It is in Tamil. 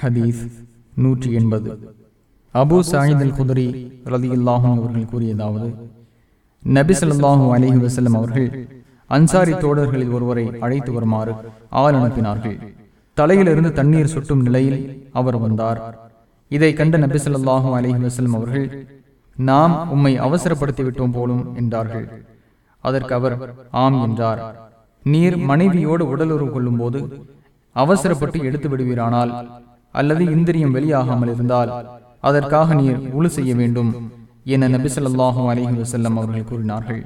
ஹதீஸ் நூற்றி எண்பது. அபு சாயித் அல் குதிரி ரதியுல்லாஹும் அவர்கள் கூறியதாவது நபி ஸல்லல்லாஹு அலைஹி வஸல்லம் அவர்கள் அன்சாரி தோழர்களில் ஒருவரை அழைத்து வருமாறு ஆள் அனுப்பினார்கள். தலையிலிருந்து தண்ணீர் சுட்டும் நிலையில் அவர் வந்தார். இதை கண்ட நபி ஸல்லல்லாஹு அலைஹி வஸல்லம் அவர்கள் நாம் உம்மை அவசரப்படுத்தி விட்டோம் போலும் என்றார்கள். அதற்கு அவர் ஆம் என்றார். நீர் மனைவியோடு உடலுறவு கொள்ளும் போது அவசரப்பட்டு எடுத்து விடுவீரானால் அல்லது இந்திரியம் வெளியாகாமல் இருந்தால் அதற்காக நீர் உழு செய்ய வேண்டும் என நபி ஸல்லல்லாஹு அலைஹி வஸல்லம் அவர்கள் கூறினார்கள்.